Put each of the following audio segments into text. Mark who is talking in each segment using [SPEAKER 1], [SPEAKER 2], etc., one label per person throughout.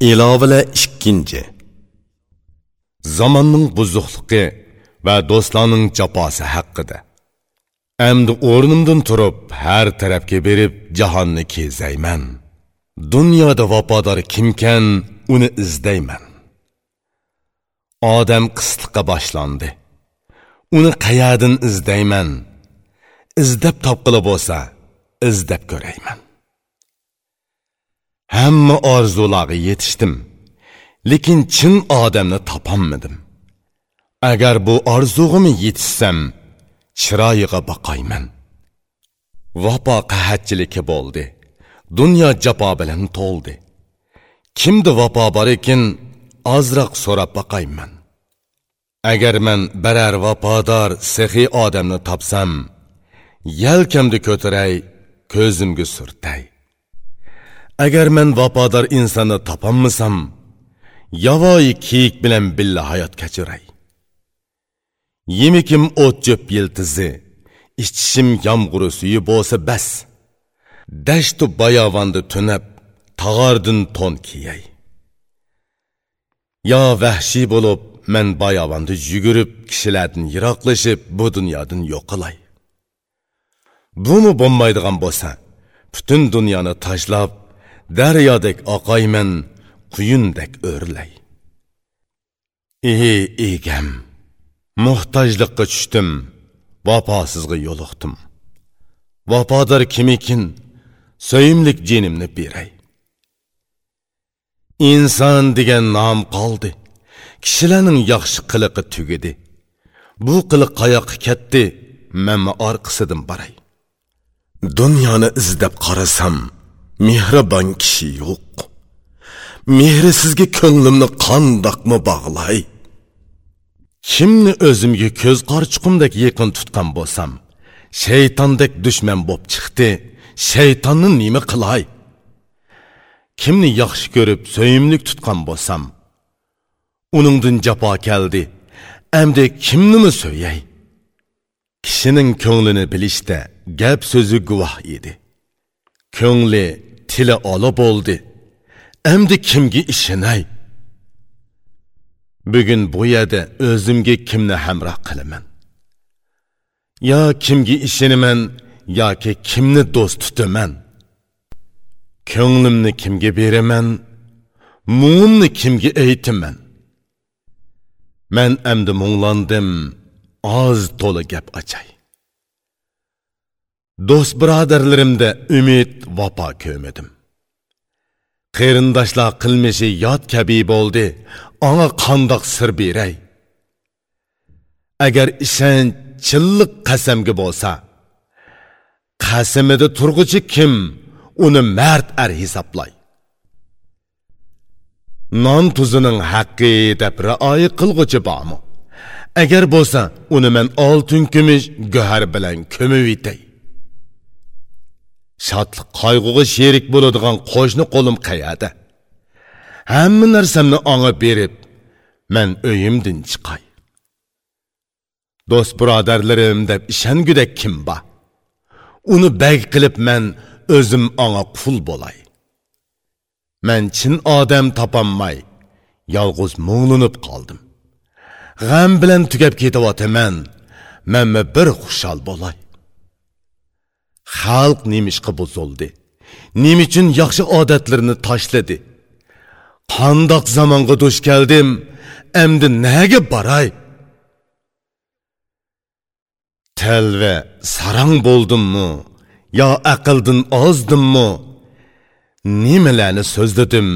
[SPEAKER 1] ilovalar ikkinchi. Zamonning buzuqligi va do'stlarning jafosi haqida. Әмді орнымдан тұрып, әр tarafga беріп, жаһанны kezayman. Дүнияда вападар кімкен, uni izdayman Адам қыстыққа башланды. uni қаядын izdayman Іздеп тапқылы болса, іздеп ko'rayman. Hamma orzularga yetishdim. Lekin chin odamni topolmadim. Agar bu orzug'imga yetishsam, chiroyiga boqayman. Vafo qahatchiligi bo'ldi. Dunyo jafo bilan to'ldi. Kimda vafo bor ekan, ozroq so'rab boqayman. Agar men biror vafodor, sehiy odamni topsam, yelkamda ko'taray, ko'zimga surtay. Agar men vafodor insonni topolmasam yavoyi kiyik bilan billa hayot kechiray yemikim o't cho'p yiltizi ichishim yomg'iri suyi bo'lsa bas dashtu bayovonda tunab tag'ordin to'n kiyay yo vahshiy bo'lib men bayovonda yugurib kishilardan yiroqlashib bu dunyodan yo'qilay buni bo'lmaydigan bo'lsa butun dunyoni tashlab daryodek oqoyman quyundek o'rlay. Ey egam muhtojliqqa tushdim vafosizga yo'liqdim. Vafodor kimikin so'yimlik jinimni beray. Inson degan nom qoldi kishilarning yaxshi qiliqi tugidi bu qiliq qayoqqa ketdi manma orqasidan baray. Dunyoni izlab qarasam mehribon kishi yo'q. Mehri sizga ko'nglimni qandoqmi bog'lay. Kimni o'zimga ko'z qarchuqimdek yaqin tutgan bo'lsam shaytondek dushman bo'lib chiqdi shaytonni nima qilay? Kimni yaxshi ko'rib so'yimlik tutgan bo'lsam uningdan jafo keldi amdi kimnimi so'yay? Kishining ko'nglini bilishda gap so'zi guvoh edi. Ko'ngli tili ola bo'ldi. Endi kimga ishinay? Bugun bu yerda o'zimga kimni hamroh qilaman? Yo kimga ishinaman yoki kimni do'st tutaman? Ko'nglimni kimga beraman? Muimni kimga aytaman? Man endi munglandim oz to'la gap ochay do'st birodarlarimda umid vafo ko'midim qarindoshlar qilmishi yod kabi bo'ldi anga qandoq sir beray. Agar ishonch chilliq qasamga bo'lsa qasamida turg'uchi kim uni mard ar hisoblay. Non tuzining haqqi deb rioya qilg'uchi bormi? Agar bo'lsa uni men oltin kumush go'har bilan ko'mib etay shodlik qayg'uga sherik bo'ladigan qo'shni qo'lim qayada hamma narsamni onga berib man uyimdan chiqay. Do'st birodarlarim deb ishongudek kim bor? Uni bag qilib man o'zim onga qul bo'lay. Man chin odam topolmay yolg'iz mo'nglinib qoldim. G'am bilan tugab ketyapman manmi bir xushal bo'lay. Xalq nemishqa buzildi nima uchun yaxshi odatlarni tashladi. Qandoq zamonga duch keldim endi nega baray talva sarang bo'ldimmi yo aqldan ozdimmi? Nimalarni so'zladim?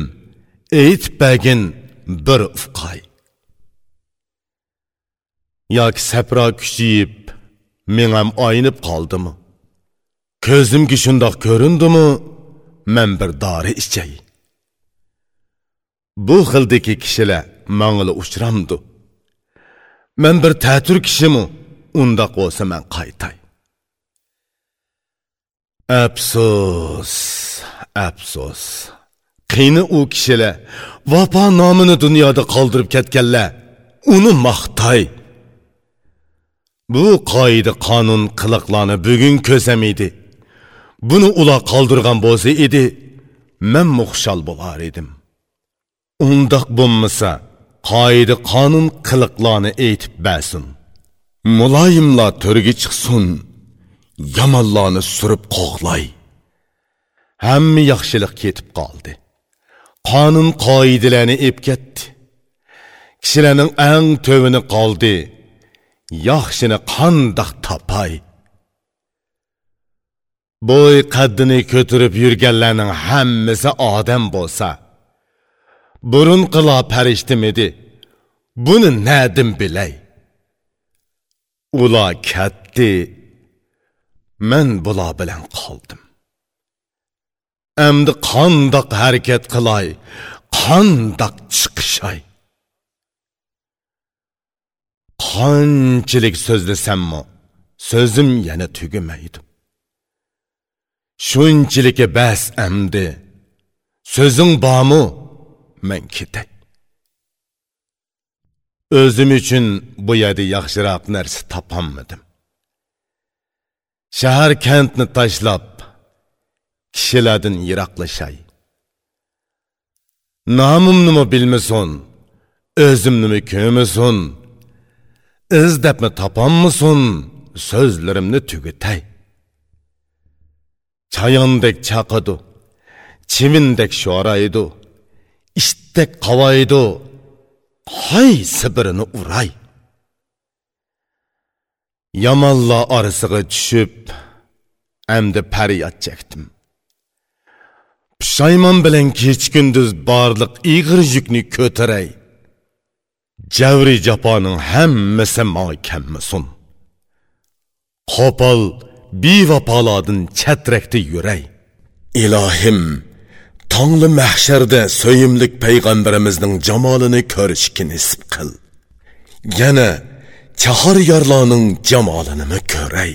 [SPEAKER 1] Aytib bagin bir ufqay. Yoki sapro kuchayib men ham oynib qoldimi? Ko'zimga shundoq ko'rindimi man bir dori ichay bu xildagi kishilar mangli uchramdi man bir ta'tur kishimi undoq bo'lsa man qaytay. Afsus afsus qiyni u kishilar vafo nomini dunyoda qoldirib ketganlar uni maqtay. Bu qoida qonun qiliqlarni bugun ko'samaydi buni ular qoldirgan bo'lsa edi man muxshal bo'lar edim undoq bo'lmasa, qoida qonun qiliqlarni aytib bersin. Muloyimlar to'rga chiqsin, yomonlarni surib qo'g'lay. Hamma yaxshilik ketib qoldi. Qonun qoidalarni ep ketdi. Kishilarning eng tövini qoldi. Yaxshini qandoq topay? Boy qaddini ko'tarib yurganlarning hammasi odam bo'lsa, burun qila farishtimidi? Buni nadim bilay? Ular katdi, men bular bilan qoldim. Әмді қандақ harakat qilay қандақ chiqishay qanchalik so'zlasammi so'zim yana tugamaydi shunchiligi bas amdi so'zing bormi men ketay o'zim uchun bu yerda yaxshiroq narsa topolmadim shahar kentni tashlab kishilardan yiroqlashay nomimnimi bilmasin o'zimnimi ko'masin izdabmi topolmasin so'zlarimni 자연댁 자가도 지민댁 쇼라이도 이시댁 가와이도 하이 스브르는 우라이 Yamal'la arasığı düşüp, əmdi pəriyat çəkdim. Pişayman bilən keç gündüz barlıq iğir yükni kötürəy. Cəvri capanın həmməsi məkəmməsun. Qopal, bevafolardan chatrakda yuray. Ilohim tongli mahsharda so'yimlik payg'ambarimizning jamolini ko'rishga nisb qil. Yana chahor yorlarning jamolini ko'ray.